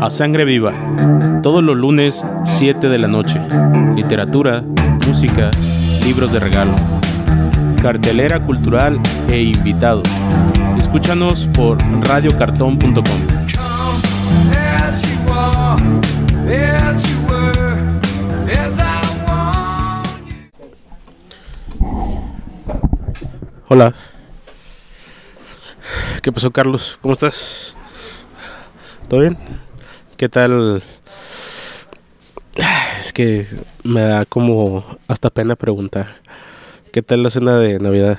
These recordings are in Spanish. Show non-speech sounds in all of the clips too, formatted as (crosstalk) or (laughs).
A Sangre Viva, todos los lunes 7 de la noche. Literatura, música, libros de regalo, cartelera cultural e invitados. Escúchanos por radiocartón.com. Hola. ¿Qué pasó, Carlos? ¿Cómo estás? ¿Todo bien? ¿Qué tal? (sighs) Es que me da como hasta pena preguntar. ¿Qué tal la cena de Navidad?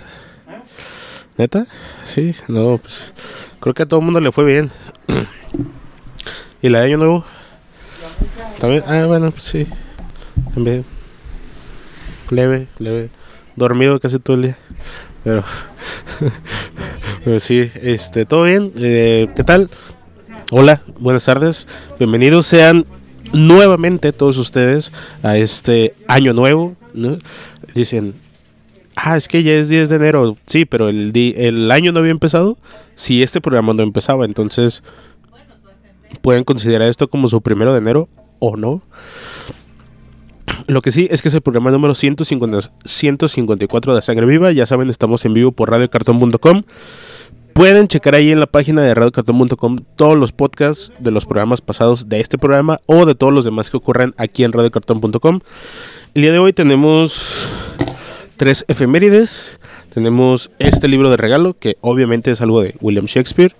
¿Neta? Sí, no, pues creo que a todo el mundo le fue bien. (clears throat) ¿Y la de Año Nuevo? También, ah, bueno, pues sí. También. Leve, leve. Dormido casi todo el día. Pero, (laughs) pero sí, este, todo bien. Eh, ¿Qué tal? Hola, buenas tardes. Bienvenidos sean nuevamente todos ustedes a este año nuevo. ¿no? Dicen, ah, es que ya es 10 de enero. Sí, pero el, el año no había empezado. Si este programa no empezaba, entonces pueden considerar esto como su primero de enero o no. Lo que sí es que es el programa número 150, 154 de Sangre Viva. Ya saben, estamos en vivo por radiocartón.com. Pueden checar ahí en la página de radiocartón.com todos los podcasts de los programas pasados de este programa o de todos los demás que ocurren aquí en radiocartón.com. El día de hoy tenemos tres efemérides. Tenemos este libro de regalo, que obviamente es algo de William Shakespeare.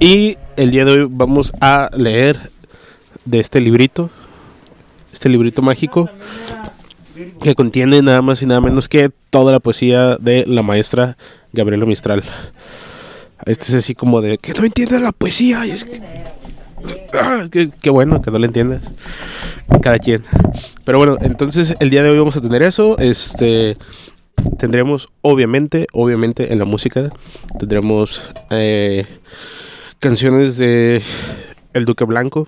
Y el día de hoy vamos a leer de este librito, este librito mágico, que contiene nada más y nada menos que toda la poesía de la maestra Gabriela Mistral. Este es así como de que no entiendes la poesía. es que, ah, qué, bueno que no la entiendas. Cada quien. Pero bueno, entonces el día de hoy vamos a tener eso. Este tendremos obviamente, obviamente en la música tendremos eh, canciones de El Duque Blanco,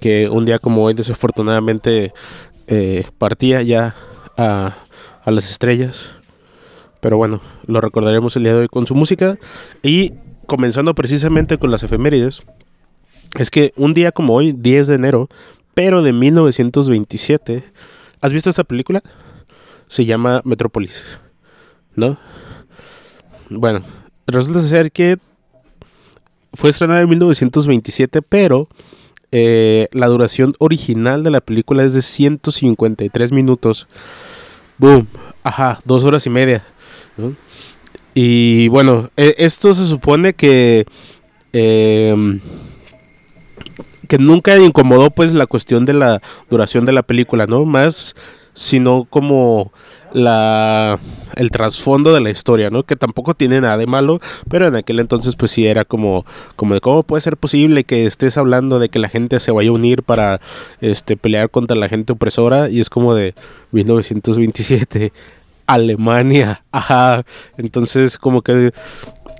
que un día como hoy desafortunadamente eh, partía ya a, a las estrellas. Pero bueno, lo recordaremos el día de hoy con su música. Y comenzando precisamente con las efemérides, es que un día como hoy, 10 de enero, pero de 1927, ¿has visto esta película? Se llama Metrópolis, ¿no? Bueno, resulta ser que fue estrenada en 1927, pero eh, la duración original de la película es de 153 minutos. Boom, ajá, dos horas y media. Y bueno, e, esto se supone que em, que nunca incomodó pues la cuestión de la duración de la película, ¿no? Más sino como la el trasfondo de la historia, ¿no? Que tampoco tiene nada de malo, pero en aquel entonces pues sí era como como de cómo puede ser posible que estés hablando de que la gente se vaya a unir para este pelear contra la gente opresora y es como de 1927 Alemania. Ajá. Entonces, como que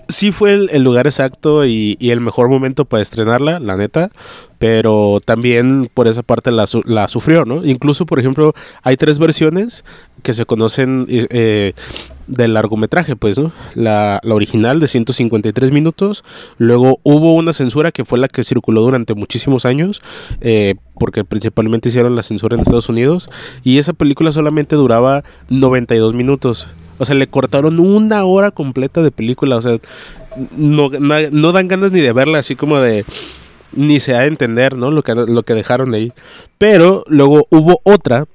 sí fue el, lugar exacto y, el mejor momento para estrenarla, la neta. Pero también por esa parte la, la sufrió, ¿no? Incluso, por ejemplo, hay tres versiones que se conocen eh, del largometraje, pues, ¿no? La, original de 153 minutos. Luego hubo una censura que fue la que circuló durante muchísimos años, eh, porque principalmente hicieron la censura en Estados Unidos. Y esa película solamente duraba 92 minutos. O sea, le cortaron una hora completa de película. O sea, no, dan ganas ni de verla, así como de. Ni se da a entender, ¿no? Lo que, lo que dejaron ahí. Pero luego hubo otra,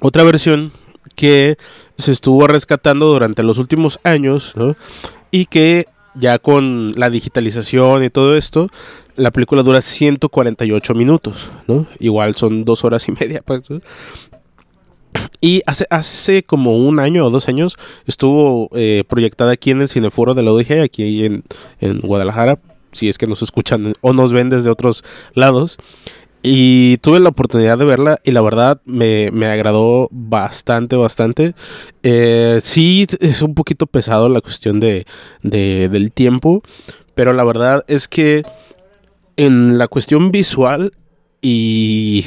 otra versión que se estuvo rescatando durante los últimos años, ¿no? Y que ya con la digitalización y todo esto, la película dura 148 minutos, ¿no? Igual son dos horas y media, pues, y hace, hace como un año o dos años estuvo eh, proyectada aquí en el Cineforo de la ODG, aquí en, en Guadalajara, si es que nos escuchan o nos ven desde otros lados. Y tuve la oportunidad de verla y la verdad me, agradó bastante, bastante. Eh, sí, es un poquito pesado la cuestión de, de, del tiempo, pero la verdad es que en la cuestión visual y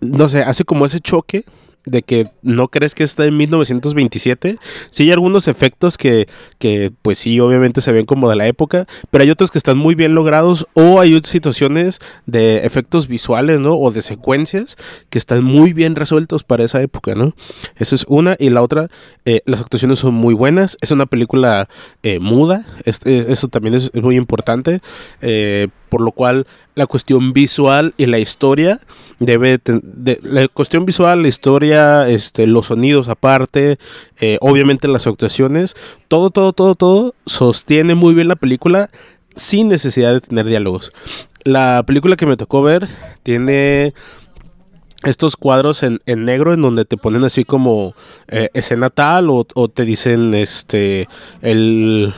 no sé, hace como ese choque de que no crees que está en 1927. Sí hay algunos efectos que, que pues sí, obviamente se ven como de la época, pero hay otros que están muy bien logrados o hay situaciones de efectos visuales, ¿no? O de secuencias que están muy bien resueltos para esa época, ¿no? Eso es una y la otra, eh, las actuaciones son muy buenas, es una película eh, muda, eso también es, muy importante, eh, por lo cual la cuestión visual y la historia debe de, la cuestión visual la historia este los sonidos aparte eh, obviamente las actuaciones todo todo todo todo sostiene muy bien la película sin necesidad de tener diálogos. La película que me tocó ver tiene estos cuadros en, en negro en donde te ponen así como eh, escena tal o, o te dicen este el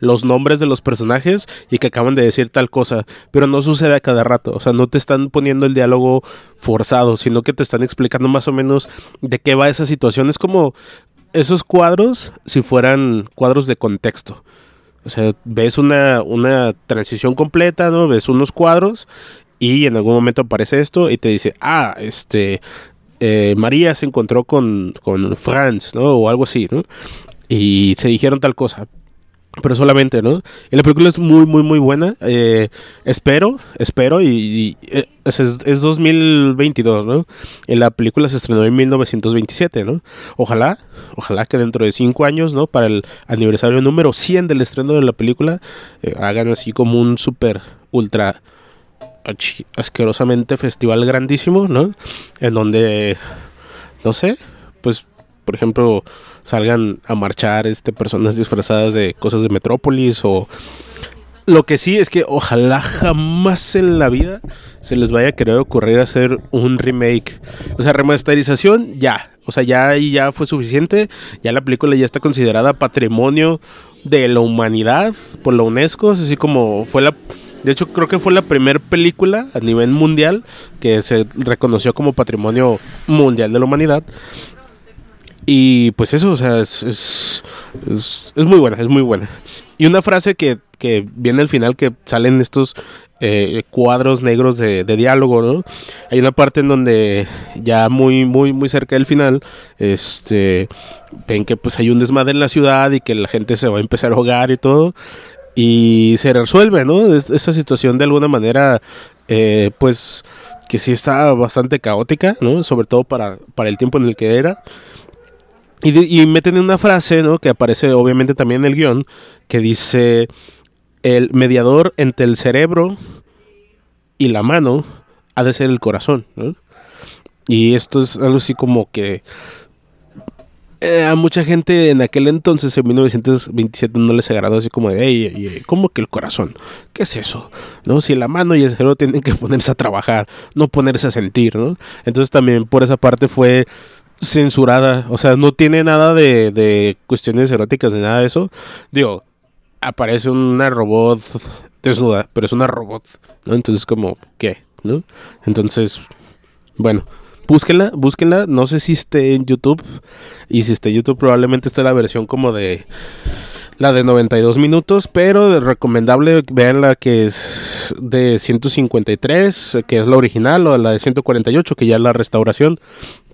los nombres de los personajes y que acaban de decir tal cosa, pero no sucede a cada rato, o sea, no te están poniendo el diálogo forzado, sino que te están explicando más o menos de qué va esa situación. Es como esos cuadros si fueran cuadros de contexto. O sea, ves una, una transición completa, ¿no? Ves unos cuadros y en algún momento aparece esto y te dice, ah, este, eh, María se encontró con, con Franz, ¿no? O algo así, ¿no? Y se dijeron tal cosa pero solamente, ¿no? Y la película es muy, muy, muy buena. Eh, espero, espero, y, eh, es, es, 2022, ¿no? Y la película se estrenó en 1927, ¿no? Ojalá, ojalá que dentro de cinco años, ¿no? Para el aniversario número 100 del estreno de la película, eh, hagan así como un super, ultra, asquerosamente festival grandísimo, ¿no? En donde, no sé, pues, por ejemplo salgan a marchar este, personas disfrazadas de cosas de Metrópolis o... Lo que sí es que ojalá jamás en la vida se les vaya a querer ocurrir hacer un remake. O sea, remasterización ya. O sea, ya ya fue suficiente. Ya la película ya está considerada patrimonio de la humanidad por la UNESCO. Así como fue la... De hecho, creo que fue la primera película a nivel mundial que se reconoció como patrimonio mundial de la humanidad. Y pues eso, o sea, es, es, es, muy buena, es muy buena. Y una frase que, que viene al final, que salen estos eh, cuadros negros de, de, diálogo, ¿no? Hay una parte en donde ya muy, muy, muy cerca del final, este, ven que pues hay un desmadre en la ciudad y que la gente se va a empezar a ahogar y todo. Y se resuelve, ¿no? Esta situación de alguna manera, eh, pues, que sí está bastante caótica, ¿no? Sobre todo para, para el tiempo en el que era. Y, meten una frase, ¿no? Que aparece obviamente también en el guion, que dice, el mediador entre el cerebro y la mano ha de ser el corazón, ¿no? Y esto es algo así como que eh, a mucha gente en aquel entonces, en 1927, no les agradó así como de, hey, ¿cómo que el corazón? ¿Qué es eso? ¿No? Si la mano y el cerebro tienen que ponerse a trabajar, no ponerse a sentir, ¿no? Entonces también por esa parte fue censurada. O sea, no tiene nada de, de cuestiones eróticas ni nada de eso. Digo, aparece una robot desnuda, pero es una robot, ¿no? Entonces, como, ¿qué? ¿No? Entonces, bueno, búsquenla, búsquenla. No sé si esté en YouTube. Y si esté en YouTube, probablemente esté la versión como de. La de 92 minutos, pero recomendable vean la que es de 153, que es la original, o la de 148, que ya es la restauración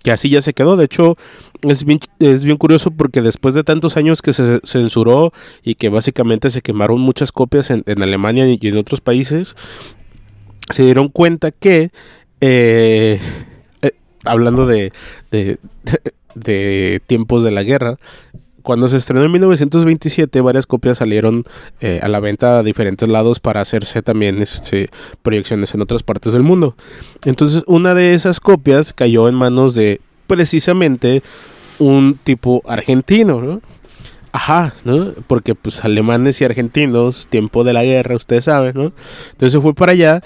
que así ya se quedó. De hecho, es bien, es bien curioso porque después de tantos años que se censuró y que básicamente se quemaron muchas copias en, Alemania y en otros países, se dieron cuenta que, eh, eh, hablando de, de (laughs) tiempos de la guerra, cuando se estrenó en 1927, varias copias salieron eh, a la venta a diferentes lados para hacerse también este, proyecciones en otras partes del mundo. Entonces, una de esas copias cayó en manos de precisamente un tipo argentino, ¿no? Ajá, ¿no? Porque pues alemanes y argentinos, tiempo de la guerra, ustedes saben, ¿no? Entonces fue para allá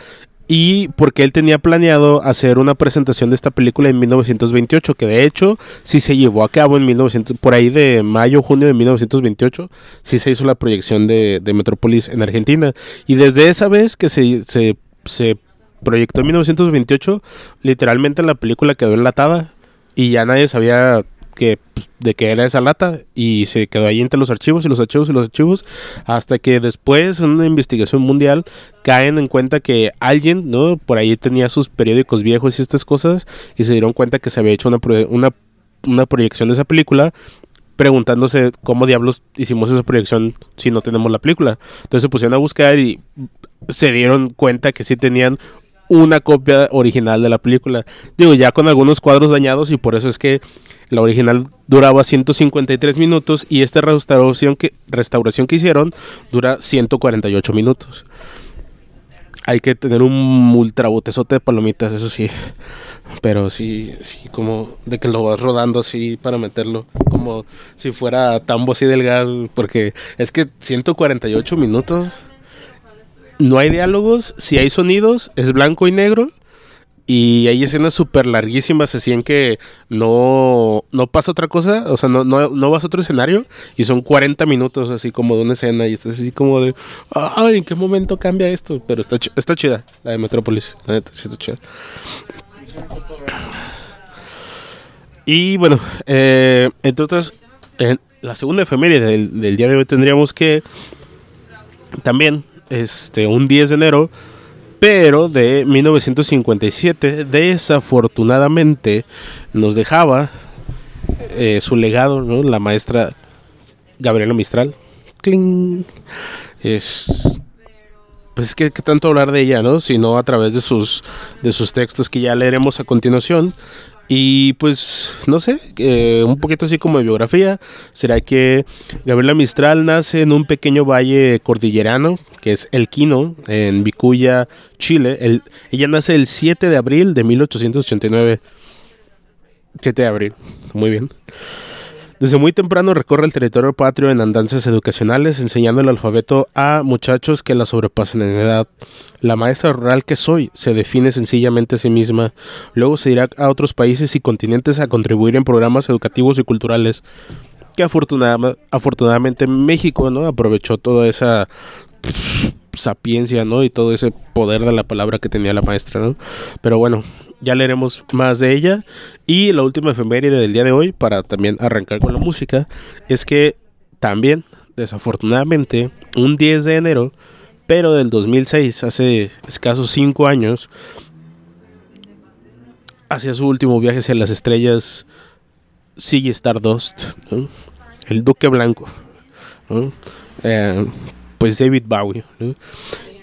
y porque él tenía planeado hacer una presentación de esta película en 1928, que de hecho sí se llevó a cabo en 1900, por ahí de mayo, junio de 1928, sí se hizo la proyección de, de Metrópolis en Argentina. Y desde esa vez que se, se, se proyectó en 1928, literalmente la película quedó enlatada y ya nadie sabía que, pues, de que era esa lata y se quedó ahí entre los archivos y los archivos y los archivos hasta que después en una investigación mundial caen en cuenta que alguien, ¿no? Por ahí tenía sus periódicos viejos y estas cosas y se dieron cuenta que se había hecho una, una, una proyección de esa película preguntándose cómo diablos hicimos esa proyección si no tenemos la película. Entonces se pusieron a buscar y se dieron cuenta que sí tenían una copia original de la película. Digo, ya con algunos cuadros dañados y por eso es que la original duraba 153 minutos y esta restauración que, restauración que hicieron dura 148 minutos. Hay que tener un ultra botezote de palomitas, eso sí. Pero sí, sí, como de que lo vas rodando así para meterlo. Como si fuera tambo así del gas. Porque es que 148 minutos. No hay diálogos. Si hay sonidos, es blanco y negro. Y hay escenas súper larguísimas, así en que no, no pasa otra cosa, o sea, no, no, vas a otro escenario y son 40 minutos así como de una escena y estás así como de, ay, ¿en qué momento cambia esto? Pero está, está chida, la de Metrópolis, está chida. Y bueno, eh, entre otras, la segunda efeméride del, del, día de hoy tendríamos que también, este, un 10 de enero, pero de 1957, desafortunadamente nos dejaba eh, su legado, ¿no? La maestra Gabriela Mistral. Es pues es que, tanto hablar de ella, ¿no? Sino a través de sus, de sus textos que ya leeremos a continuación. Y pues, no sé, eh, un poquito así como de biografía. Será que Gabriela Mistral nace en un pequeño valle cordillerano, que es El Quino, en Vicuya, Chile. El, ella nace el 7 de abril de 1889. 7 de abril, muy bien. Desde muy temprano recorre el territorio patrio en andanzas educacionales, enseñando el alfabeto a muchachos que la sobrepasan en edad. La maestra rural que soy se define sencillamente a sí misma. Luego se irá a otros países y continentes a contribuir en programas educativos y culturales. Que afortunadamente México no aprovechó toda esa sapiencia, ¿no? Y todo ese poder de la palabra que tenía la maestra, ¿no? Pero bueno, ya leeremos más de ella. Y la última efeméride del día de hoy, para también arrancar con la música, es que también, desafortunadamente, un 10 de enero, pero del 2006, hace escasos 5 años, hacia su último viaje hacia las estrellas, sigue Stardust, el Duque Blanco, eh, pues David Bowie.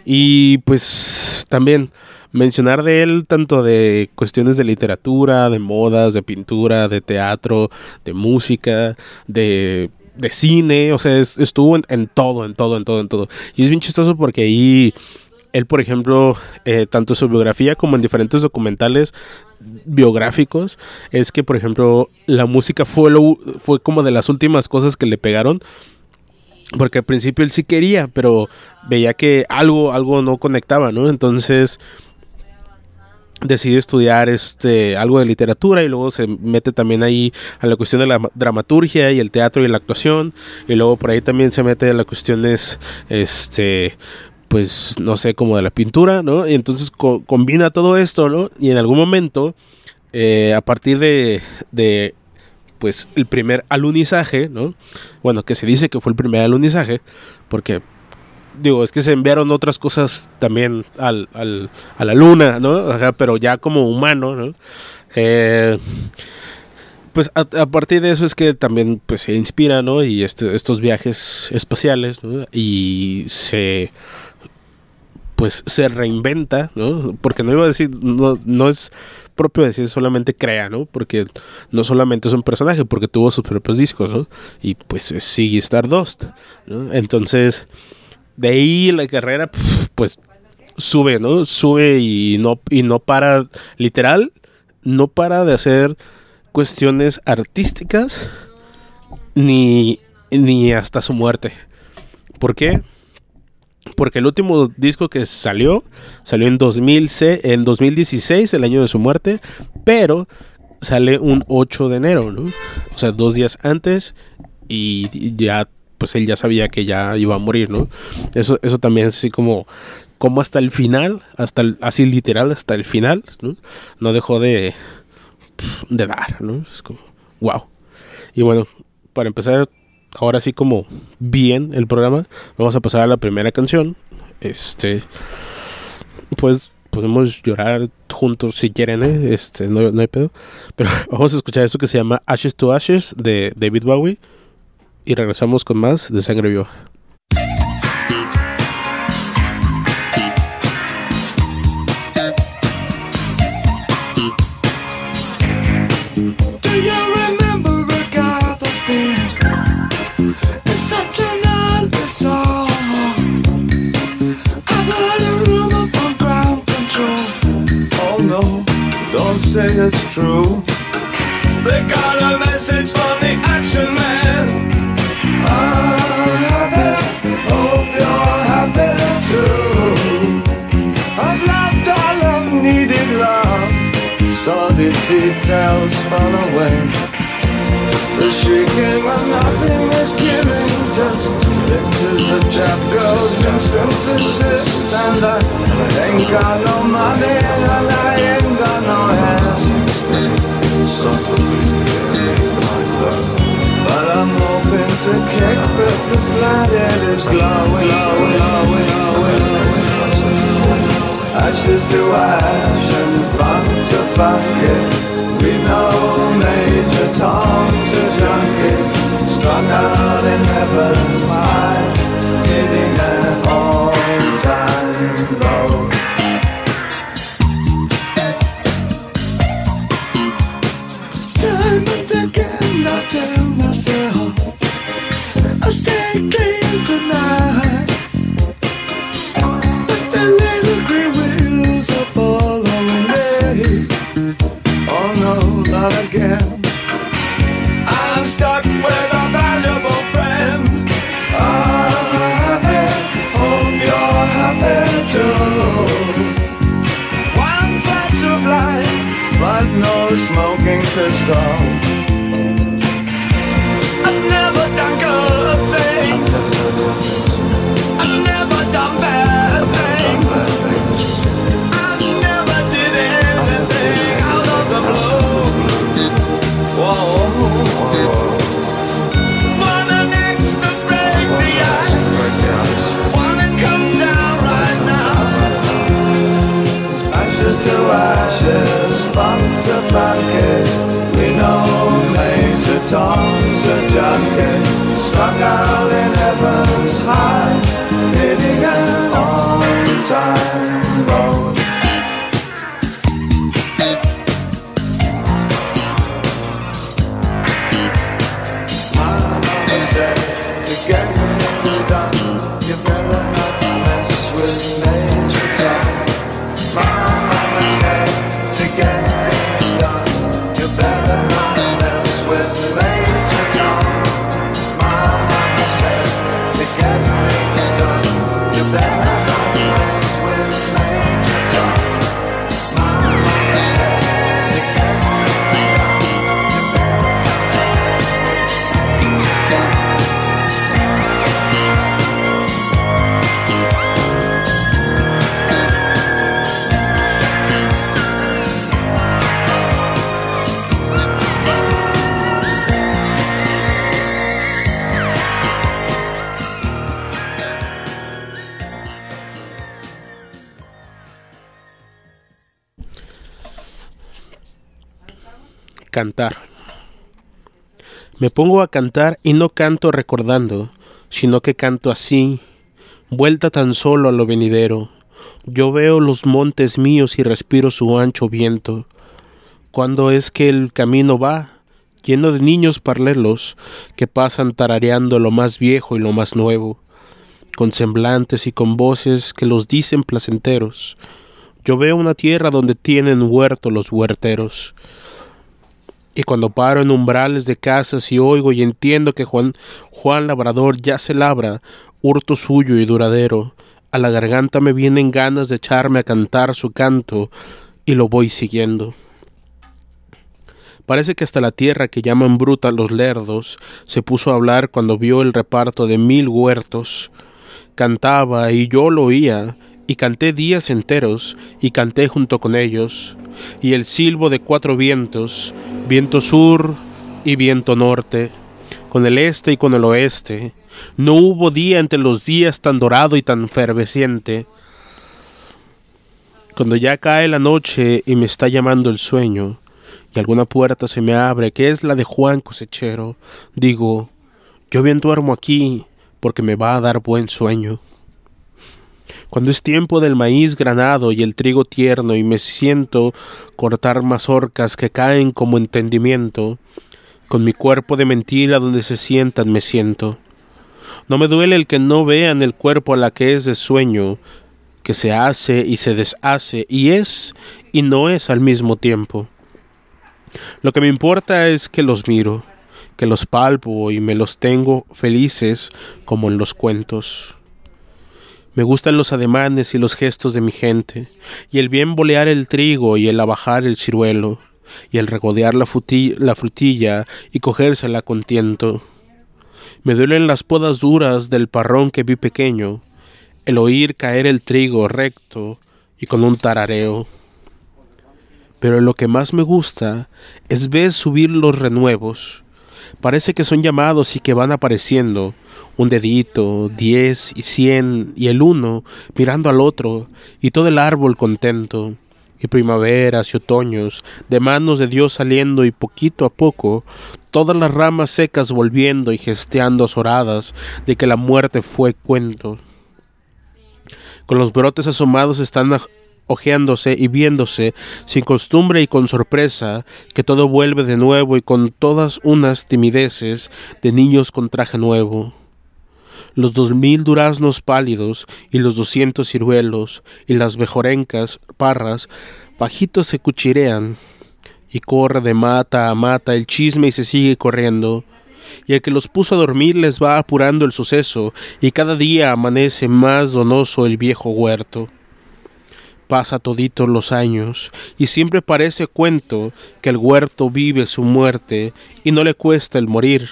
Y pues también mencionar de él tanto de cuestiones de literatura, de modas, de pintura, de teatro, de música, de, cine, o sea, estuvo en, todo, en todo, en todo, en todo. Y es bien chistoso porque ahí él, por ejemplo, eh, tanto su biografía como en diferentes documentales biográficos, es que, por ejemplo, la música fue, lo, fue como de las últimas cosas que le pegaron. Porque al principio él sí quería, pero veía que algo, algo no conectaba, ¿no? Entonces, decide estudiar este algo de literatura y luego se mete también ahí a la cuestión de la dramaturgia y el teatro y la actuación. Y luego por ahí también se mete a las cuestiones este pues no sé como de la pintura no y entonces combina todo esto no y en algún momento eh, a partir de, de pues el primer alunizaje no bueno que se dice que fue el primer alunizaje porque digo, es que se enviaron otras cosas también al, al, a la luna, ¿no? pero ya como humano, ¿no? Eh, pues a, partir de eso es que también pues se inspira, ¿no? Y este, estos viajes espaciales, ¿no? Y se pues se reinventa, ¿no? Porque no iba a decir, no, no es propio decir solamente crea, ¿no? Porque no solamente es un personaje, porque tuvo sus propios discos, ¿no? Y pues sigue Stardust, ¿no? Entonces, de ahí la carrera, pues sube, ¿no? Sube y no, y no para, literal, no para de hacer cuestiones artísticas ni, ni hasta su muerte. ¿Por qué? Porque el último disco que salió, salió en, 2000, en 2016, el año de su muerte, pero sale un 8 de enero, ¿no? O sea, dos días antes y ya pues él ya sabía que ya iba a morir, ¿no? Eso, eso también es así como, como hasta el final, hasta así literal, hasta el final, ¿no? No dejó de, de dar, ¿no? Es como, wow. Y bueno, para empezar ahora sí como bien el programa, vamos a pasar a la primera canción. Este, pues podemos llorar juntos si quieren, ¿eh? este, no, no hay pedo. Pero (laughs) vamos a escuchar esto que se llama Ashes to Ashes de David Bowie. Y regresamos con más de Sangre Viva. Do you remember details fall away. The shrieking when nothing is killing Just pictures of trap girls and synthesis. And I ain't got no money and I ain't got no hands. But I'm hoping to kick But the planet is glowing, glowing, glowing, glowing Ashes to ash and funk to funk it. We know Major Tom's a junkie, strung out in heaven's high, hitting an all-time low. star Me pongo a cantar y no canto recordando, sino que canto así, vuelta tan solo a lo venidero. Yo veo los montes míos y respiro su ancho viento. Cuando es que el camino va, lleno de niños parlelos que pasan tarareando lo más viejo y lo más nuevo, con semblantes y con voces que los dicen placenteros. Yo veo una tierra donde tienen huerto los huerteros. Y cuando paro en umbrales de casas y oigo y entiendo que Juan, Juan Labrador ya se labra, hurto suyo y duradero, a la garganta me vienen ganas de echarme a cantar su canto, y lo voy siguiendo. Parece que hasta la tierra que llaman bruta los lerdos se puso a hablar cuando vio el reparto de mil huertos. Cantaba y yo lo oía, y canté días enteros, y canté junto con ellos, y el silbo de cuatro vientos, viento sur y viento norte, con el este y con el oeste. No hubo día entre los días tan dorado y tan fervesciente. Cuando ya cae la noche y me está llamando el sueño, y alguna puerta se me abre, que es la de Juan cosechero, digo, yo bien duermo aquí, porque me va a dar buen sueño. Cuando es tiempo del maíz granado y el trigo tierno y me siento cortar mazorcas que caen como entendimiento, con mi cuerpo de mentira donde se sientan me siento. No me duele el que no vean el cuerpo a la que es de sueño, que se hace y se deshace y es y no es al mismo tiempo. Lo que me importa es que los miro, que los palpo y me los tengo felices como en los cuentos. Me gustan los ademanes y los gestos de mi gente, y el bien bolear el trigo y el abajar el ciruelo, y el regodear la, la frutilla y cogérsela con tiento. Me duelen las podas duras del parrón que vi pequeño, el oír caer el trigo recto y con un tarareo. Pero lo que más me gusta es ver subir los renuevos. Parece que son llamados y que van apareciendo, un dedito, diez y cien y el uno mirando al otro y todo el árbol contento y primaveras y otoños de manos de Dios saliendo y poquito a poco todas las ramas secas volviendo y gesteando azoradas de que la muerte fue cuento. Con los brotes asomados están ojeándose y viéndose sin costumbre y con sorpresa que todo vuelve de nuevo y con todas unas timideces de niños con traje nuevo. Los dos mil duraznos pálidos y los doscientos ciruelos y las bejorencas parras bajitos se cuchirean y corre de mata a mata el chisme y se sigue corriendo. Y el que los puso a dormir les va apurando el suceso y cada día amanece más donoso el viejo huerto pasa toditos los años, y siempre parece cuento que el huerto vive su muerte, y no le cuesta el morir,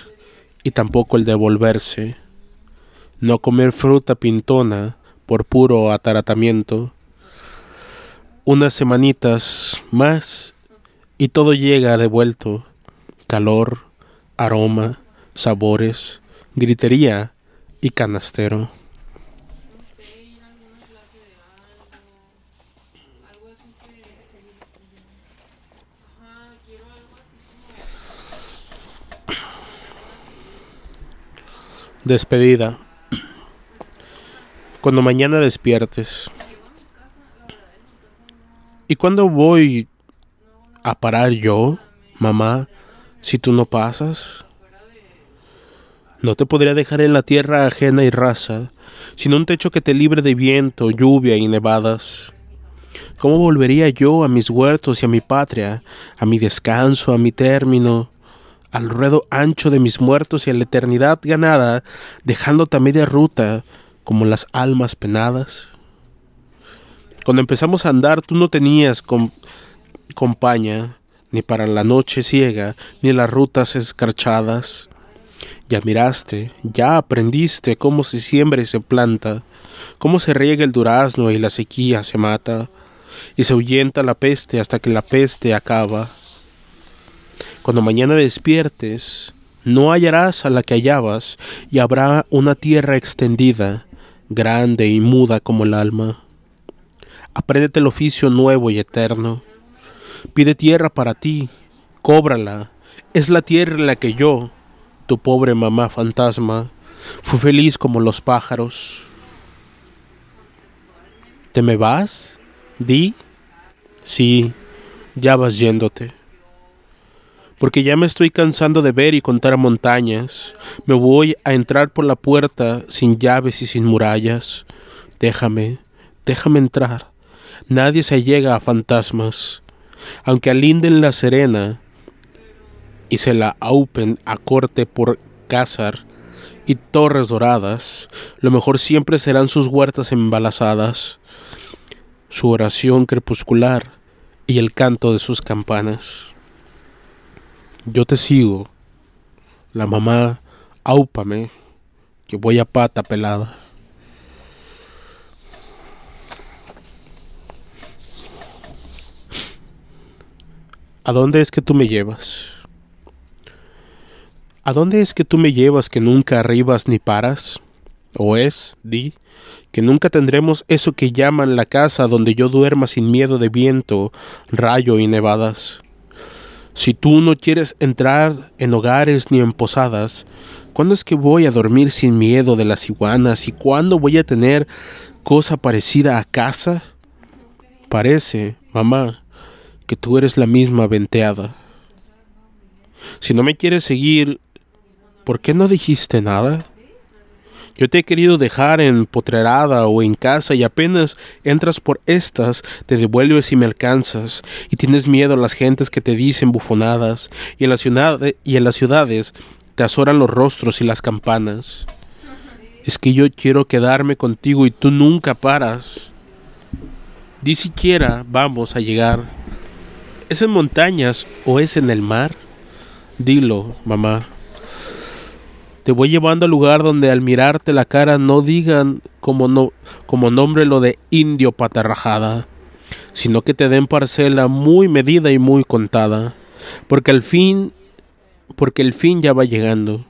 y tampoco el devolverse no comer fruta pintona por puro ataratamiento. Unas semanitas más y todo llega devuelto. Calor, aroma, sabores, gritería y canastero. Despedida cuando mañana despiertes. ¿Y cuándo voy a parar yo, mamá, si tú no pasas? No te podría dejar en la tierra ajena y rasa, sin un techo que te libre de viento, lluvia y nevadas. ¿Cómo volvería yo a mis huertos y a mi patria, a mi descanso, a mi término, al ruedo ancho de mis muertos y a la eternidad ganada, dejándote a media ruta, como las almas penadas. Cuando empezamos a andar tú no tenías compañía, ni para la noche ciega, ni las rutas escarchadas. Ya miraste, ya aprendiste cómo se siembra y se planta, cómo se riega el durazno y la sequía se mata, y se ahuyenta la peste hasta que la peste acaba. Cuando mañana despiertes, no hallarás a la que hallabas, y habrá una tierra extendida, grande y muda como el alma. Apréndete el oficio nuevo y eterno. Pide tierra para ti, cóbrala. Es la tierra en la que yo, tu pobre mamá fantasma, fui feliz como los pájaros. ¿Te me vas? Di. Sí, ya vas yéndote porque ya me estoy cansando de ver y contar montañas. Me voy a entrar por la puerta sin llaves y sin murallas. Déjame, déjame entrar. Nadie se llega a fantasmas. Aunque alinden la serena y se la aupen a corte por cázar y torres doradas, lo mejor siempre serán sus huertas embalazadas, su oración crepuscular y el canto de sus campanas. Yo te sigo. La mamá, áupame, que voy a pata pelada. ¿A dónde es que tú me llevas? ¿A dónde es que tú me llevas que nunca arribas ni paras? ¿O es, di, que nunca tendremos eso que llaman la casa donde yo duerma sin miedo de viento, rayo y nevadas? Si tú no quieres entrar en hogares ni en posadas, ¿cuándo es que voy a dormir sin miedo de las iguanas y cuándo voy a tener cosa parecida a casa? Parece, mamá, que tú eres la misma venteada. Si no me quieres seguir, ¿por qué no dijiste nada? Yo te he querido dejar en potrerada o en casa y apenas entras por estas, te devuelves y me alcanzas, y tienes miedo a las gentes que te dicen bufonadas, y en, y en las ciudades te azoran los rostros y las campanas. Es que yo quiero quedarme contigo y tú nunca paras. Di siquiera vamos a llegar. ¿Es en montañas o es en el mar? Dilo, mamá. Te voy llevando al lugar donde al mirarte la cara no digan como, no, como nombre lo de indio patarrajada, sino que te den parcela muy medida y muy contada, porque al fin, porque el fin ya va llegando,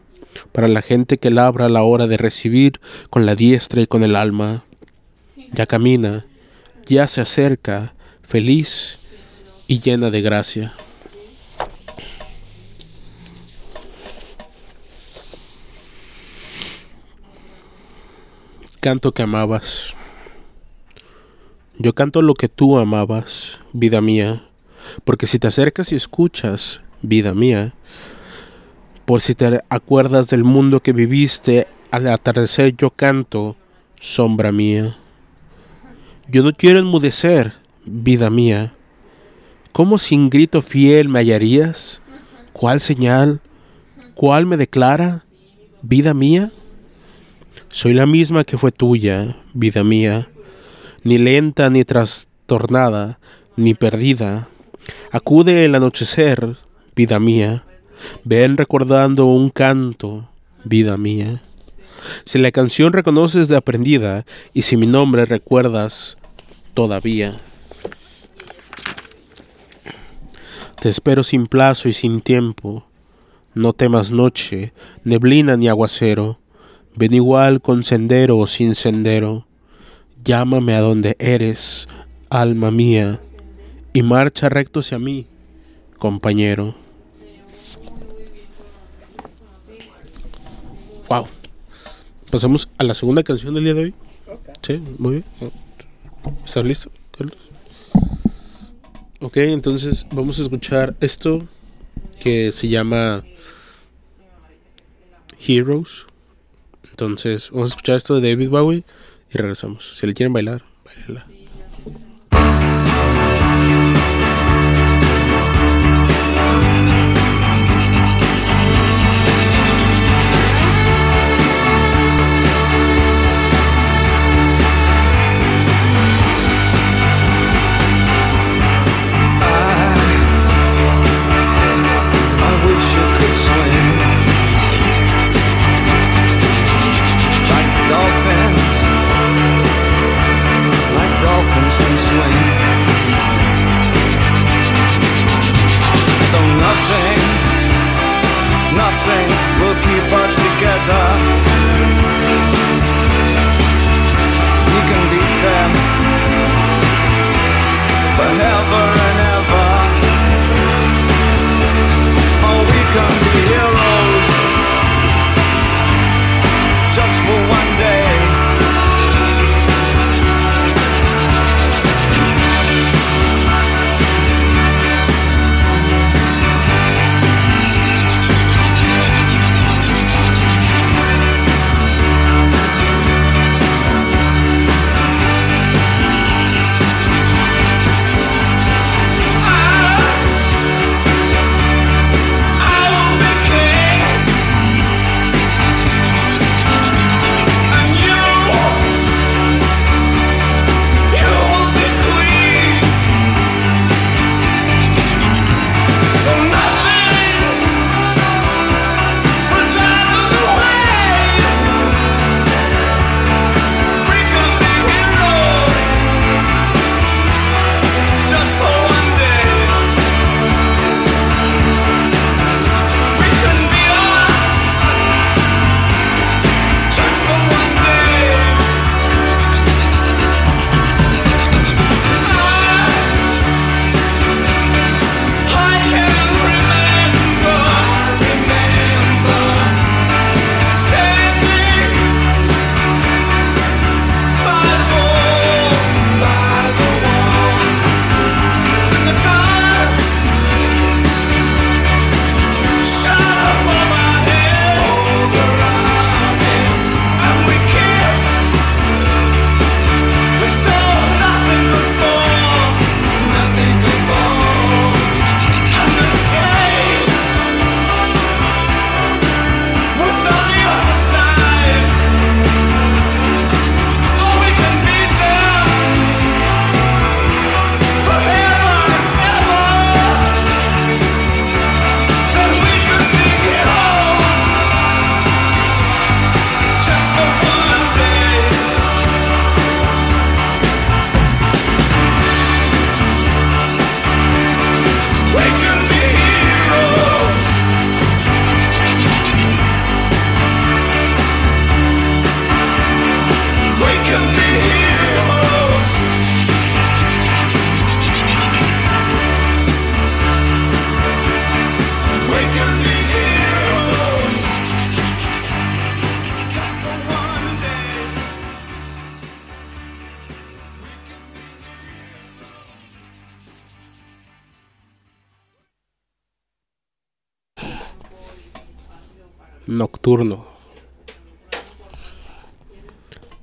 para la gente que labra la hora de recibir con la diestra y con el alma. Ya camina, ya se acerca, feliz y llena de gracia. Canto que amabas. Yo canto lo que tú amabas, vida mía, porque si te acercas y escuchas, vida mía, por si te acuerdas del mundo que viviste, al atardecer yo canto, sombra mía. Yo no quiero enmudecer, vida mía. ¿Cómo sin grito fiel me hallarías? ¿Cuál señal? ¿Cuál me declara, vida mía? Soy la misma que fue tuya, vida mía, ni lenta ni trastornada, ni perdida. Acude el anochecer, vida mía, ven recordando un canto, vida mía. Si la canción reconoces de aprendida y si mi nombre recuerdas todavía. Te espero sin plazo y sin tiempo. No temas noche, neblina ni aguacero Ven igual con sendero o sin sendero, llámame a donde eres, alma mía, y marcha recto hacia mí, compañero. Wow. Pasamos a la segunda canción del día de hoy. Sí, muy bien. ¿Estás listo, Carlos? Ok, entonces vamos a escuchar esto que se llama Heroes. Entonces, vamos a escuchar esto de David Bowie y regresamos. Si le quieren bailar,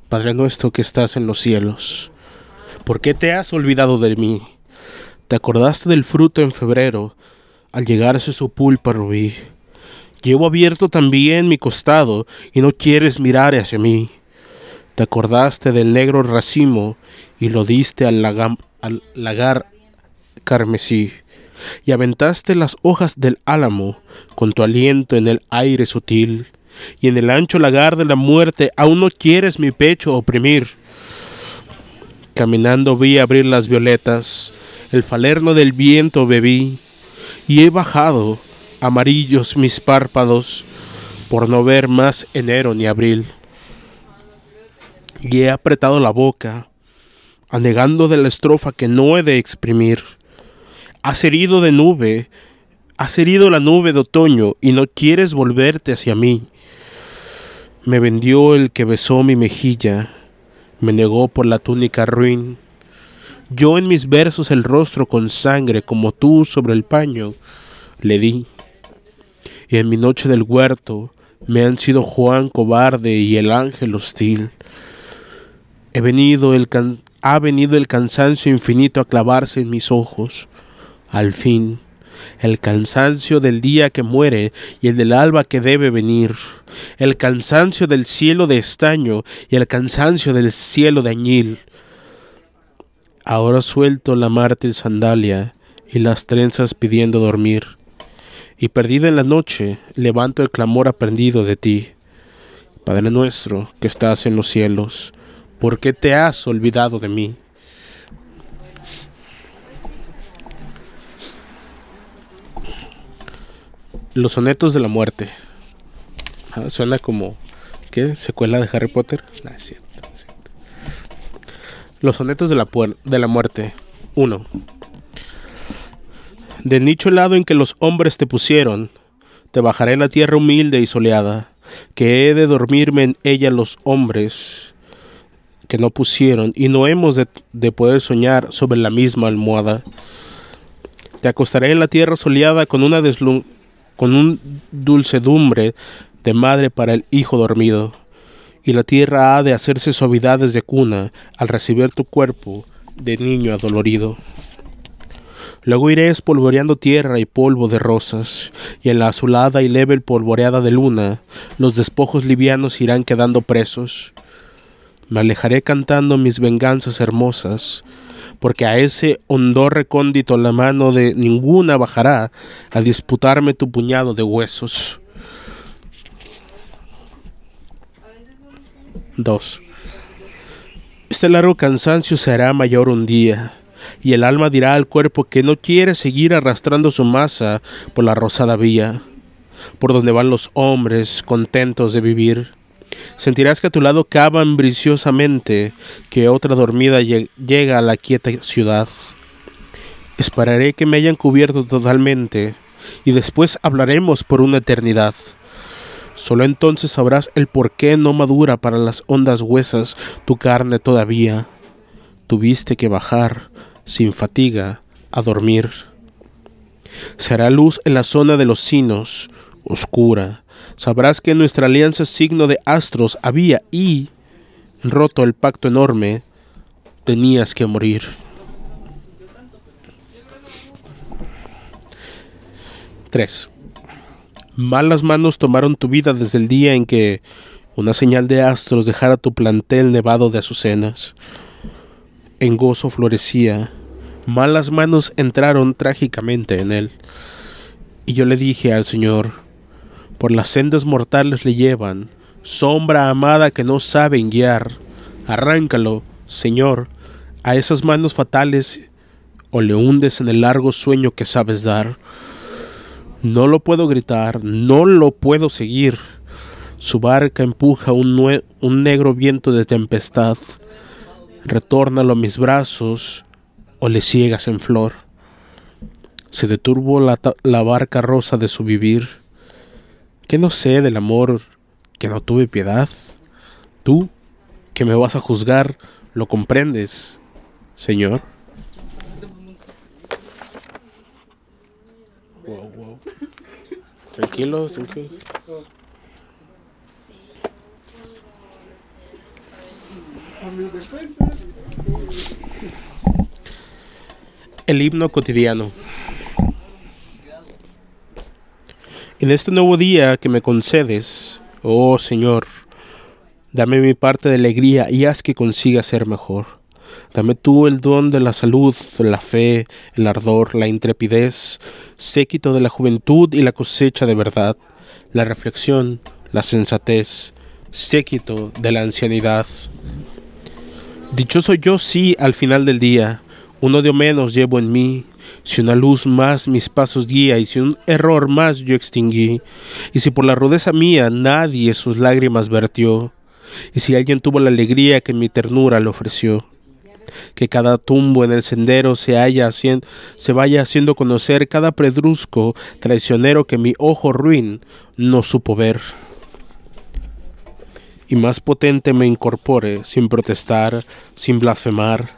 Padre nuestro que estás en los cielos, ¿por qué te has olvidado de mí? Te acordaste del fruto en febrero, al llegarse su pulpa rubí. Llevo abierto también mi costado y no quieres mirar hacia mí. Te acordaste del negro racimo y lo diste al lagar carmesí. Y aventaste las hojas del álamo con tu aliento en el aire sutil. Y en el ancho lagar de la muerte aún no quieres mi pecho oprimir. Caminando vi abrir las violetas, el falerno del viento bebí, y he bajado amarillos mis párpados por no ver más enero ni abril. Y he apretado la boca, anegando de la estrofa que no he de exprimir. Has herido de nube, has herido la nube de otoño y no quieres volverte hacia mí. Me vendió el que besó mi mejilla, me negó por la túnica ruin. Yo en mis versos el rostro con sangre como tú sobre el paño le di. Y en mi noche del huerto me han sido Juan cobarde y el ángel hostil. He venido el can- ha venido el cansancio infinito a clavarse en mis ojos. Al fin, el cansancio del día que muere y el del alba que debe venir, el cansancio del cielo de estaño y el cansancio del cielo de añil. Ahora suelto la mártir sandalia y las trenzas pidiendo dormir, y perdida en la noche levanto el clamor aprendido de ti. Padre nuestro que estás en los cielos, ¿por qué te has olvidado de mí? Los sonetos de la muerte. Ah, suena como. ¿Qué? ¿Secuela de Harry Potter? No, es cierto. Los sonetos de la, de la muerte. 1. Del nicho helado en que los hombres te pusieron, te bajaré en la tierra humilde y soleada, que he de dormirme en ella los hombres que no pusieron, y no hemos de, de poder soñar sobre la misma almohada. Te acostaré en la tierra soleada con una deslum- con un dulcedumbre de madre para el hijo dormido, y la tierra ha de hacerse suavidades de cuna al recibir tu cuerpo de niño adolorido. Luego iré espolvoreando tierra y polvo de rosas, y en la azulada y leve polvoreada de luna, los despojos livianos irán quedando presos. Me alejaré cantando mis venganzas hermosas, porque a ese hondor recóndito la mano de ninguna bajará a disputarme tu puñado de huesos. 2. Este largo cansancio será mayor un día, y el alma dirá al cuerpo que no quiere seguir arrastrando su masa por la rosada vía, por donde van los hombres contentos de vivir. Sentirás que a tu lado cavan briciosamente, que otra dormida lle- llega a la quieta ciudad. Esperaré que me hayan cubierto totalmente, y después hablaremos por una eternidad. Solo entonces sabrás el por qué no madura para las hondas huesas tu carne todavía. Tuviste que bajar, sin fatiga, a dormir. Será luz en la zona de los sinos, oscura. Sabrás que nuestra alianza signo de astros había y, roto el pacto enorme, tenías que morir. Tres. Malas manos tomaron tu vida desde el día en que una señal de astros dejara tu plantel nevado de azucenas. En gozo florecía. Malas manos entraron trágicamente en él. Y yo le dije al Señor, por las sendas mortales le llevan, sombra amada que no saben guiar. Arráncalo, Señor, a esas manos fatales o le hundes en el largo sueño que sabes dar. No lo puedo gritar, no lo puedo seguir. Su barca empuja un, negro viento de tempestad. Retórnalo a mis brazos o le ciegas en flor. Se deturbó la barca rosa de su vivir. ¿Qué no sé del amor que no tuve piedad? Tú, que me vas a juzgar, lo comprendes, Señor. Wow, wow. Tranquilo, tranquilo. El himno cotidiano. En este nuevo día que me concedes, oh Señor, dame mi parte de alegría y haz que consiga ser mejor. Dame tú el don de la salud, la fe, el ardor, la intrepidez, séquito de la juventud y la cosecha de verdad, la reflexión, la sensatez, séquito de la ancianidad. Dichoso yo sí al final del día, un odio menos llevo en mí, si una luz más mis pasos guía y si un error más yo extinguí, y si por la rudeza mía nadie sus lágrimas vertió, y si alguien tuvo la alegría que mi ternura le ofreció. Que cada tumbo en el sendero se, haya haciendo, se vaya haciendo conocer cada predrusco traicionero que mi ojo ruin no supo ver. Y más potente me incorpore, sin protestar, sin blasfemar,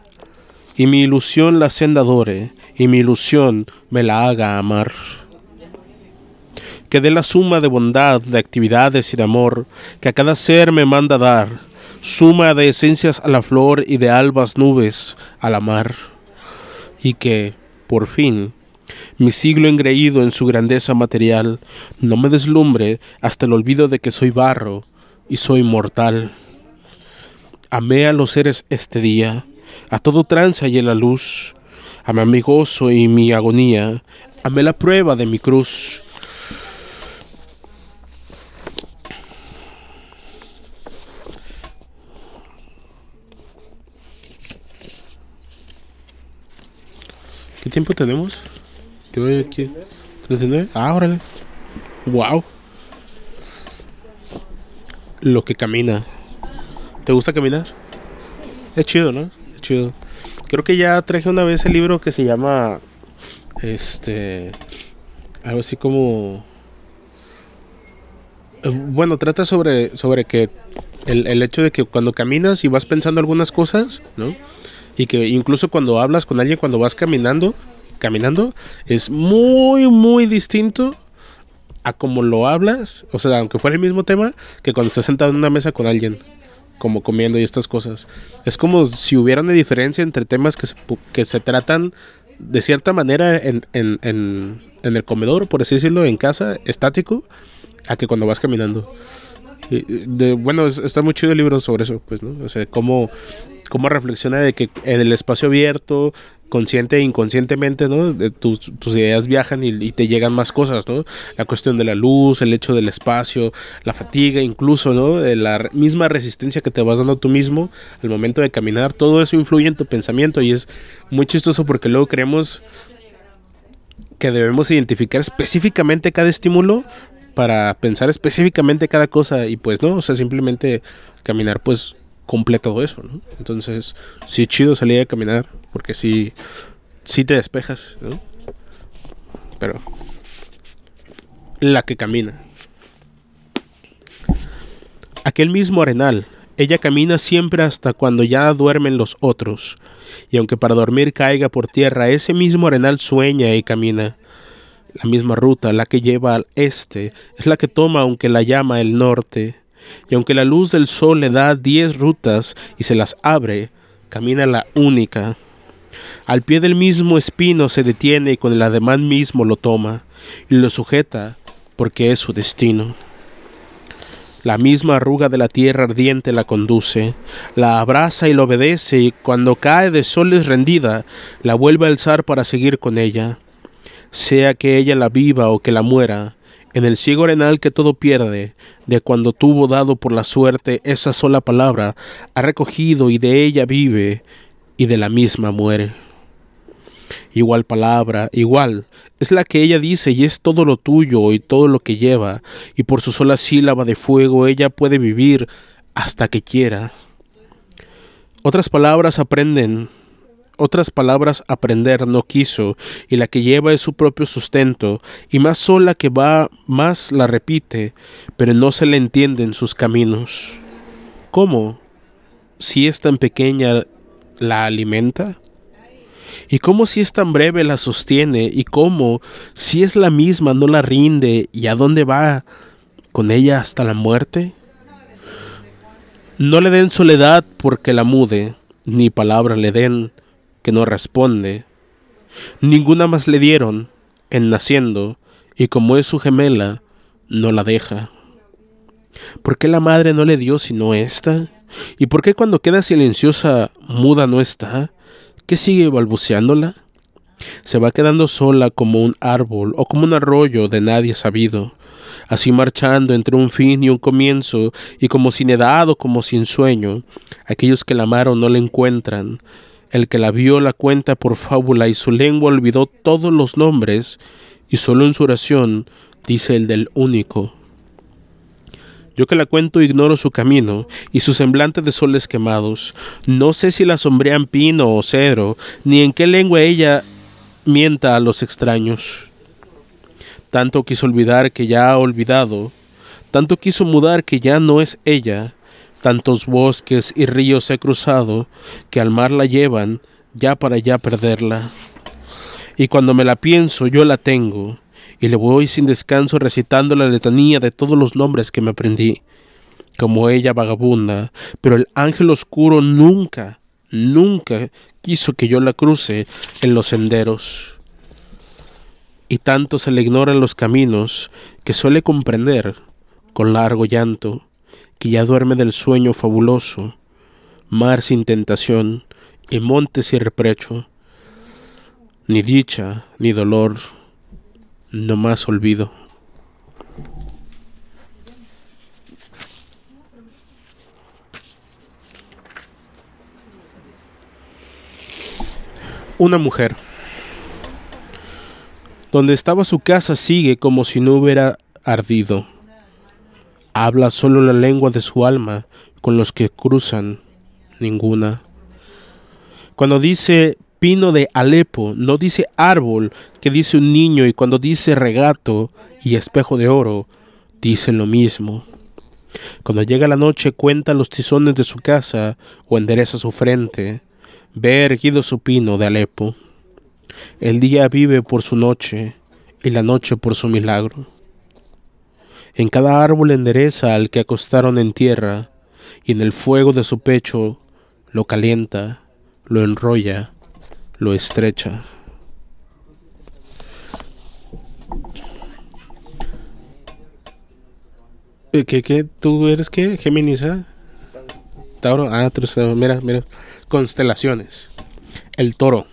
y mi ilusión la sendadore, y mi ilusión me la haga amar. Que dé la suma de bondad, de actividades y de amor que a cada ser me manda dar, suma de esencias a la flor y de albas nubes a la mar, y que, por fin, mi siglo engreído en su grandeza material no me deslumbre hasta el olvido de que soy barro y soy mortal. Amé a los seres este día, a todo trance y la luz, amé mi gozo y mi agonía, amé la prueba de mi cruz, ¿Qué tiempo tenemos? Yo voy aquí. ¿39? Ah, órale. Wow. Lo que camina. ¿Te gusta caminar? Es chido, ¿no? Es chido. Creo que ya traje una vez el libro que se llama. Este. Algo así como. eh, Bueno, trata sobre, sobre que el, el hecho de que cuando caminas y vas pensando algunas cosas, ¿no? y que incluso cuando hablas con alguien cuando vas caminando, caminando, es muy, muy distinto a como lo hablas, o sea, aunque fuera el mismo tema, que cuando estás sentado en una mesa con alguien, como comiendo y estas cosas. Es como si hubiera una diferencia entre temas que se, que se tratan de cierta manera en, en, en, en el comedor, por así decirlo, en casa, estático, a que cuando vas caminando. De- bueno, es- está muy chido el libro sobre eso, pues, ¿no? O sea, cómo, cómo reflexiona de que en el espacio abierto, consciente e inconscientemente, ¿no? De tus, tus ideas viajan y, te llegan más cosas, ¿no? La cuestión de la luz, el hecho del espacio, la fatiga, incluso, ¿no? La misma resistencia que te vas dando tú mismo al momento de caminar, todo eso influye en tu pensamiento y es muy chistoso porque luego creemos que debemos identificar específicamente cada estímulo para pensar específicamente cada cosa y pues no, o sea, simplemente caminar pues cumple todo eso, ¿no? Entonces, sí chido salir a caminar porque sí sí te despejas, ¿no? Pero la que camina. Aquel mismo arenal, ella camina siempre hasta cuando ya duermen los otros, y aunque para dormir caiga por tierra, ese mismo arenal sueña y camina. La misma ruta, la que lleva al este, es la que toma aunque la llama el norte. Y aunque la luz del sol le da diez rutas y se las abre, camina la única. Al pie del mismo espino se detiene y con el ademán mismo lo toma y lo sujeta porque es su destino. La misma arruga de la tierra ardiente la conduce, la abraza y la obedece y cuando cae de soles rendida, la vuelve a alzar para seguir con ella sea que ella la viva o que la muera, en el ciego arenal que todo pierde, de cuando tuvo dado por la suerte esa sola palabra, ha recogido y de ella vive, y de la misma muere. Igual palabra, igual, es la que ella dice y es todo lo tuyo y todo lo que lleva, y por su sola sílaba de fuego ella puede vivir hasta que quiera. Otras palabras aprenden, otras palabras aprender no quiso, y la que lleva es su propio sustento, y más sola que va, más la repite, pero no se le entienden sus caminos. ¿Cómo? Si es tan pequeña, la alimenta? ¿Y cómo si es tan breve la sostiene? ¿Y cómo si es la misma no la rinde? ¿Y a dónde va con ella hasta la muerte? No le den soledad porque la mude, ni palabra le den que no responde. Ninguna más le dieron en naciendo, y como es su gemela, no la deja. ¿Por qué la madre no le dio sino esta? ¿Y por qué cuando queda silenciosa, muda no está? ¿Qué sigue balbuceándola? Se va quedando sola como un árbol o como un arroyo de nadie sabido, así marchando entre un fin y un comienzo, y como sin edad o como sin sueño, aquellos que la amaron no la encuentran, el que la vio la cuenta por fábula y su lengua olvidó todos los nombres, y solo en su oración dice el del único. Yo que la cuento ignoro su camino y su semblante de soles quemados. No sé si la sombrean pino o cedro, ni en qué lengua ella mienta a los extraños. Tanto quiso olvidar que ya ha olvidado, tanto quiso mudar que ya no es ella, tantos bosques y ríos he cruzado que al mar la llevan ya para ya perderla. Y cuando me la pienso yo la tengo, y le voy sin descanso recitando la letanía de todos los nombres que me aprendí, como ella vagabunda, pero el ángel oscuro nunca, nunca quiso que yo la cruce en los senderos. Y tanto se le ignoran los caminos que suele comprender, con largo llanto, que ya duerme del sueño fabuloso, mar sin tentación y montes sin reprocho, ni dicha ni dolor, no más olvido. Una mujer. Donde estaba su casa sigue como si no hubiera ardido. Habla solo la lengua de su alma con los que cruzan ninguna. Cuando dice pino de Alepo, no dice árbol que dice un niño y cuando dice regato y espejo de oro, dice lo mismo. Cuando llega la noche cuenta los tizones de su casa o endereza su frente, ve erguido su pino de Alepo. El día vive por su noche y la noche por su milagro. En cada árbol endereza al que acostaron en tierra, y en el fuego de su pecho lo calienta, lo enrolla, lo estrecha. Eh, ¿Qué, qué? ¿Tú eres qué? ¿Géminis? ah? Tauro. Ah, mira, mira. Constelaciones. El toro.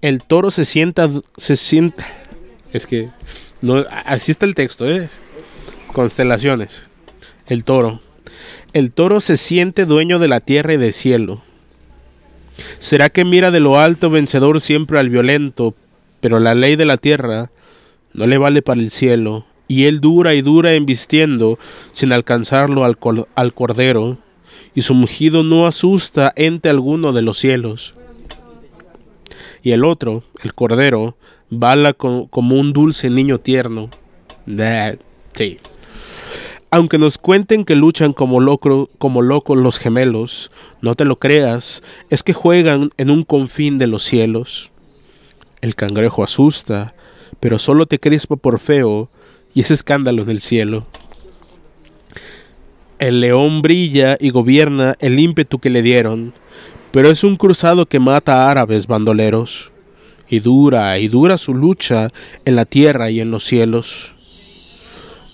El toro se sienta, se sienta. Es que así está el texto, ¿eh? Constelaciones. El toro. El toro se siente dueño de la tierra y del cielo. ¿Será que mira de lo alto vencedor siempre al violento, pero la ley de la tierra no le vale para el cielo, y él dura y dura embistiendo sin alcanzarlo al, al cordero, y su mugido no asusta ente alguno de los cielos? Y el otro, el cordero, bala co- como un dulce niño tierno. Sí. Aunque nos cuenten que luchan como, loco, como locos los gemelos, no te lo creas, es que juegan en un confín de los cielos. El cangrejo asusta, pero solo te crispa por feo, y es escándalo en el cielo. El león brilla y gobierna el ímpetu que le dieron, pero es un cruzado que mata a árabes bandoleros, y dura y dura su lucha en la tierra y en los cielos.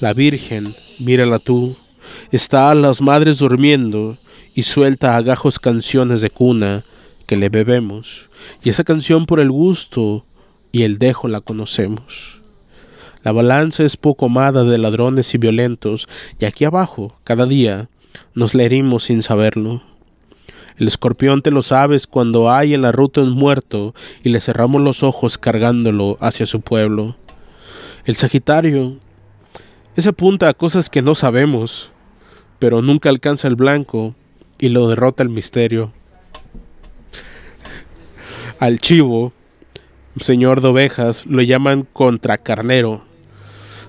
La Virgen, mírala tú, está a las madres durmiendo y suelta a gajos canciones de cuna que le bebemos, y esa canción por el gusto y el dejo la conocemos. La balanza es poco amada de ladrones y violentos, y aquí abajo, cada día, nos la herimos sin saberlo. El escorpión te lo sabes cuando hay en la ruta un muerto y le cerramos los ojos cargándolo hacia su pueblo. El Sagitario ese apunta a cosas que no sabemos, pero nunca alcanza el blanco y lo derrota el misterio. Al chivo, señor de ovejas, lo llaman contracarnero.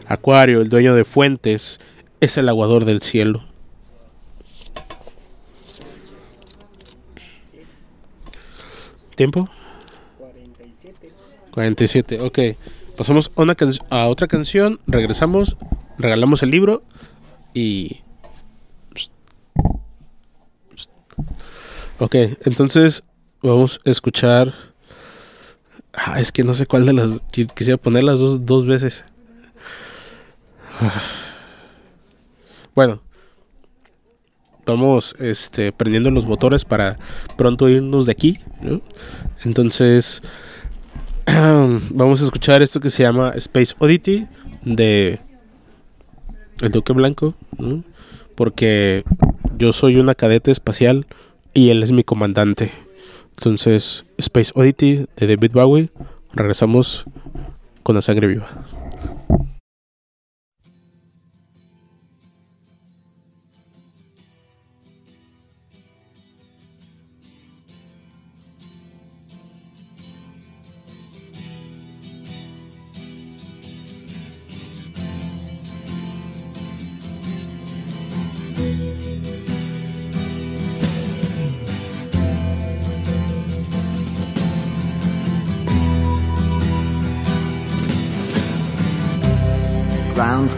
Acuario, el dueño de fuentes, es el aguador del cielo. ¿Tiempo? 47, ok. Pasamos a, una can- a otra canción, regresamos, regalamos el libro y Ok, entonces vamos a escuchar. Ah, es que no sé cuál de las. qui- Quisiera poner las dos, dos veces. Bueno, estamos este, prendiendo los motores para pronto irnos de aquí. Entonces, (clears throat) vamos a escuchar esto que se llama Space Oddity de El Duque Blanco. ¿no? Porque yo soy una cadete espacial y él es mi comandante. Entonces, Space Oddity de David Bowie. Regresamos con la sangre viva.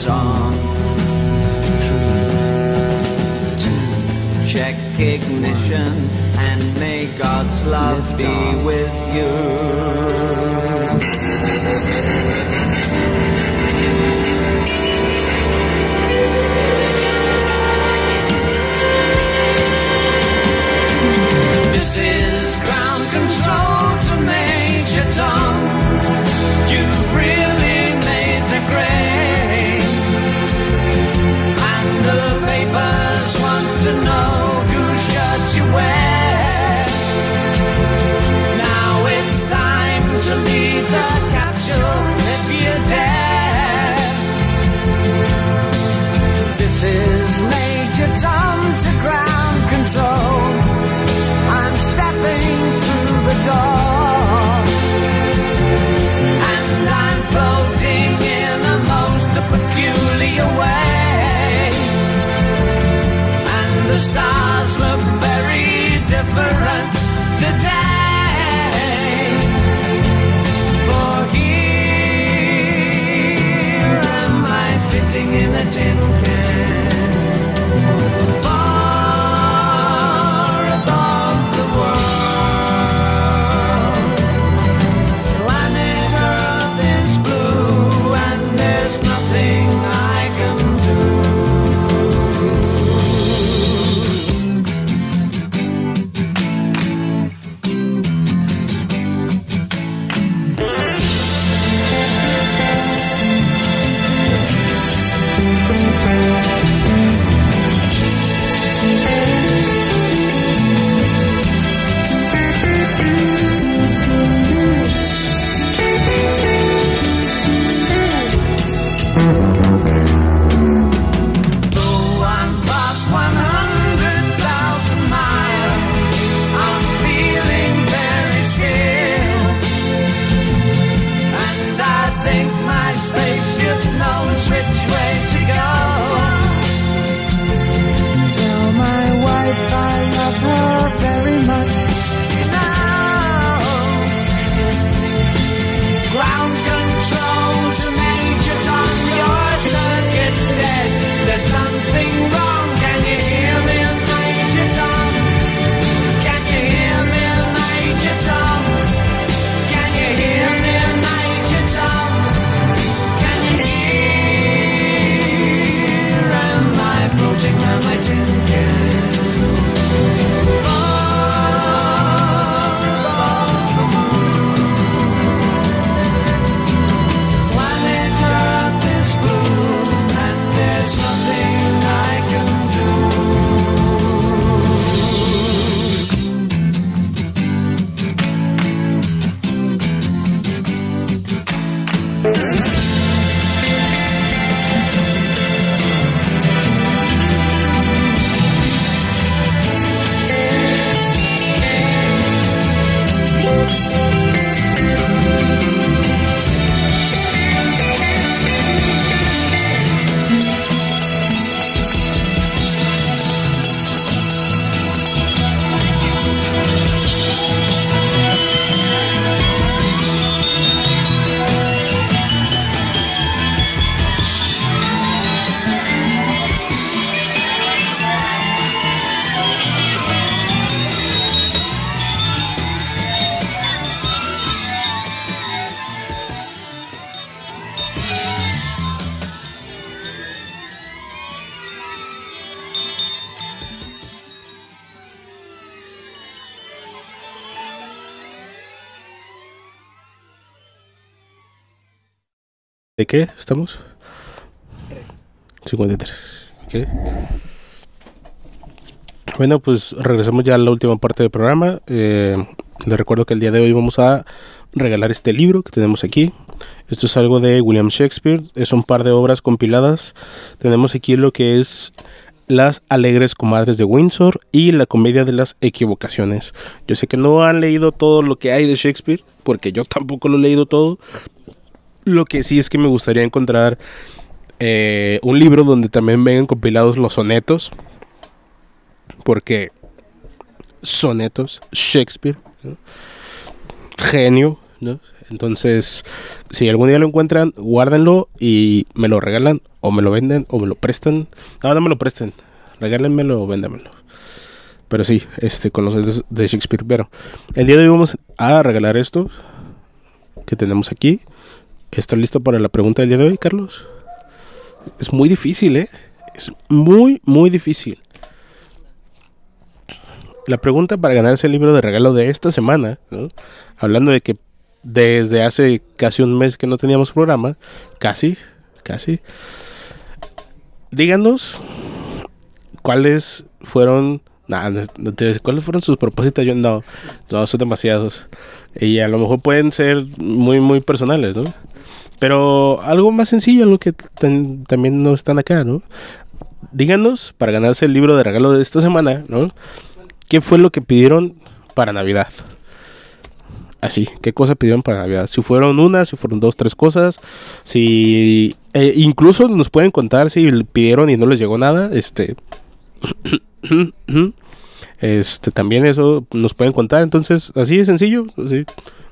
engines on. Three, two, check ignition and may God's love be with you. This is Is Major Tom to ground control. I'm stepping through the door. And I'm floating in a most peculiar way. And the stars look very different today. Qué estamos? 53. Ok. Bueno, pues regresamos ya a la última parte del programa. Eh, les recuerdo que el día de hoy vamos a regalar este libro que tenemos aquí. Esto es algo de William Shakespeare. Es un par de obras compiladas. Tenemos aquí lo que es Las Alegres Comadres de Windsor y La Comedia de las Equivocaciones. Yo sé que no han leído todo lo que hay de Shakespeare, porque yo tampoco lo he leído todo. Lo que sí es que me gustaría encontrar eh, un libro donde también vengan compilados los sonetos. Porque sonetos, Shakespeare, genio. Entonces, si algún día lo encuentran, guárdenlo y me lo regalan o me lo venden o me lo prestan. No, no me lo presten. Regálenmelo o véndamelo. Pero sí, este, con los de- de Shakespeare. Pero el día de hoy vamos a regalar esto que tenemos aquí. ¿Está listo para la pregunta del día de hoy, Carlos? Es muy difícil, ¿eh? Es muy, muy difícil. La pregunta para ganarse el libro de regalo de esta semana, ¿no? hablando de que desde hace casi un mes que no teníamos programa, casi, casi, díganos cuáles fueron, te- cuáles fueron sus propósitos. Yo no, no son demasiados. Y a lo mejor pueden ser muy, muy personales, ¿no? Pero algo más sencillo, algo que también no están acá, ¿no? Díganos, para ganarse el libro de regalo de esta semana, ¿no? ¿Qué fue lo que pidieron para Navidad? Así, ¿qué cosa pidieron para Navidad? Si fueron una, si fueron dos, tres cosas, si eh, incluso nos pueden contar si pidieron y no les llegó nada, este, (coughs) este también eso nos pueden contar, entonces así de sencillo, así.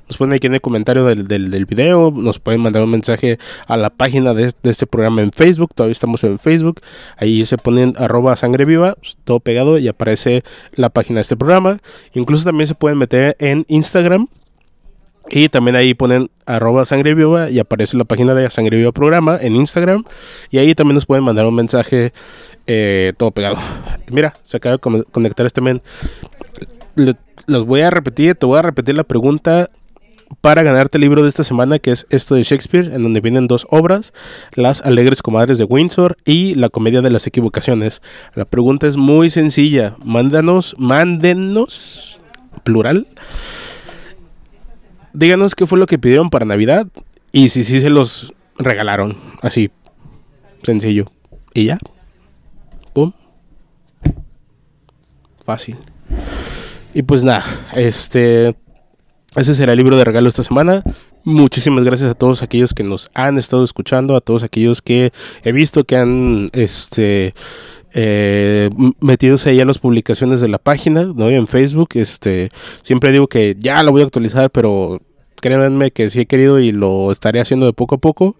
Nos ponen aquí en el comentario del, del, video, nos pueden mandar un mensaje a la página de, este programa en Facebook, todavía estamos en Facebook, ahí se ponen arroba sangre viva, todo pegado y aparece la página de este programa. Incluso también se pueden meter en Instagram y también ahí ponen arroba sangre viva y aparece la página de Sangre Viva Programa en Instagram. Y ahí también nos pueden mandar un mensaje eh, todo pegado. Mira, se acaba de con- conectar este men. Los voy a repetir, te voy a repetir la pregunta para ganarte el libro de esta semana, que es esto de Shakespeare, en donde vienen dos obras, Las Alegres Comadres de Windsor y La Comedia de las Equivocaciones. La pregunta es muy sencilla. Mándanos, mándenos, plural, díganos qué fue lo que pidieron para Navidad y si sí se los regalaron. Así, sencillo. Y ya. Pum. Fácil. Y pues nada, este... Ese será el libro de regalo esta semana. Muchísimas gracias a todos aquellos que nos han estado escuchando, a todos aquellos que he visto que han este eh, metidos ahí a las publicaciones de la página, ¿no? En Facebook, este, siempre digo que ya lo voy a actualizar, pero créanme que sí he querido y lo estaré haciendo de poco a poco.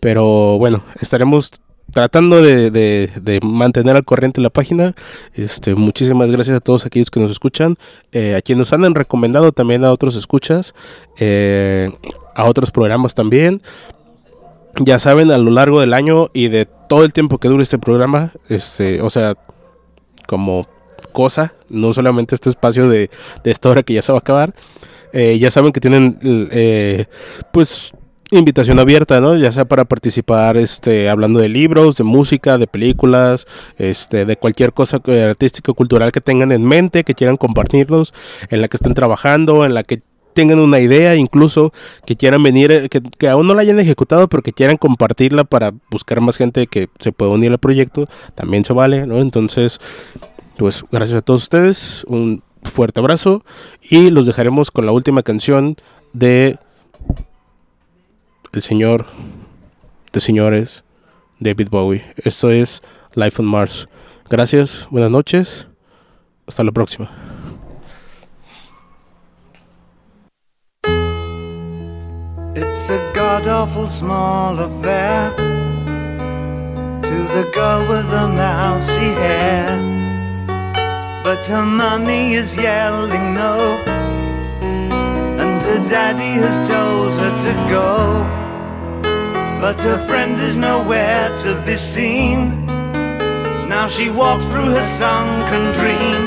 Pero bueno, estaremos tratando de, de- mantener al corriente la página. Este, muchísimas gracias a todos aquellos que nos escuchan, eh, a quienes nos han recomendado también a otros escuchas, eh, a otros programas también. Ya saben, a lo largo del año y de todo el tiempo que dure este programa, este, o sea, como cosa, no solamente este espacio de, de esta hora que ya se va a acabar. eh, ya saben que tienen, pues, invitación abierta, ¿no? Ya sea para participar, este, hablando de libros, de música, de películas, este, de cualquier cosa artística cultural que tengan en mente, que quieran compartirnos, en la que estén trabajando, en la que tengan una idea, incluso que quieran venir, eh, que, que aún no la hayan ejecutado, pero que quieran compartirla para buscar más gente que se pueda unir al proyecto, también se vale, ¿no? Entonces, pues gracias a todos ustedes, un fuerte abrazo y los dejaremos con la última canción de el señor de señores David Bowie. Esto es Life on Mars. Gracias, buenas noches, hasta la próxima. It's a god awful small affair to the girl with the mousy hair. But her mummy is yelling no, and her daddy has told her to go. But her friend is nowhere to be seen. Now she walks through her sunken dream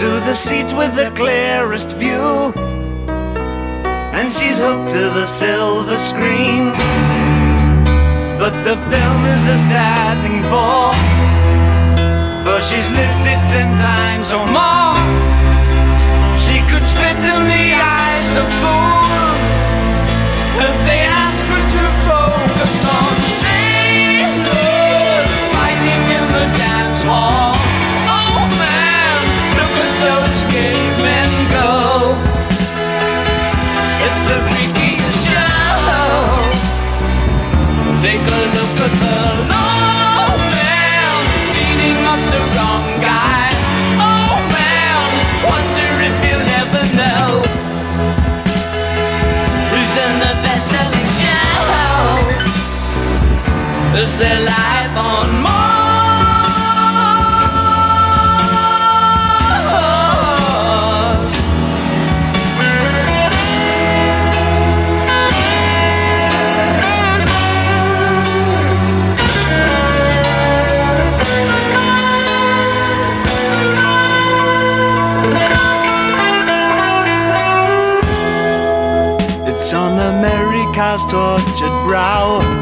to the seat with the clearest view and she's hooked to the silver screen. But the film is a sad thing for, for she's lived it ten times or more. She could spit in the eyes of fools Take a look at the low Is their life on Mars? It's on America's tortured brow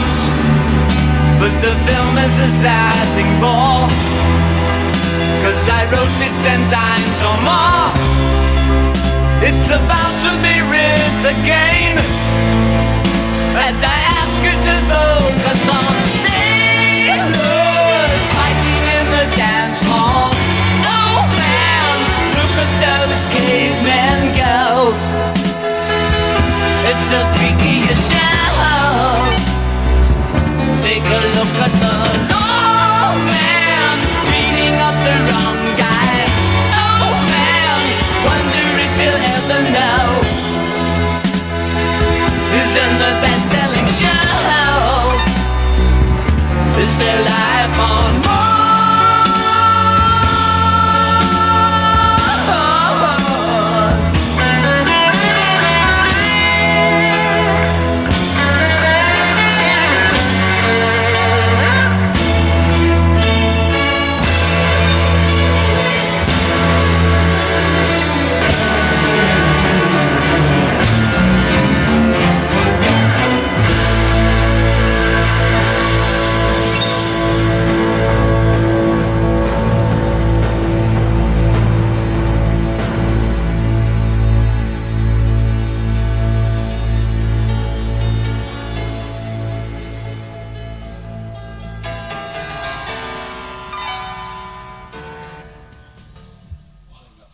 But the film is a sad thing for, cause I wrote it ten times or more. It's about to be writ again, as I ask you to focus on sailors fighting in the dance hall. Oh man, look at those cavemen look at the low oh, man beating up the wrong guy. Oh man, wonder if you'll ever know the best-selling show.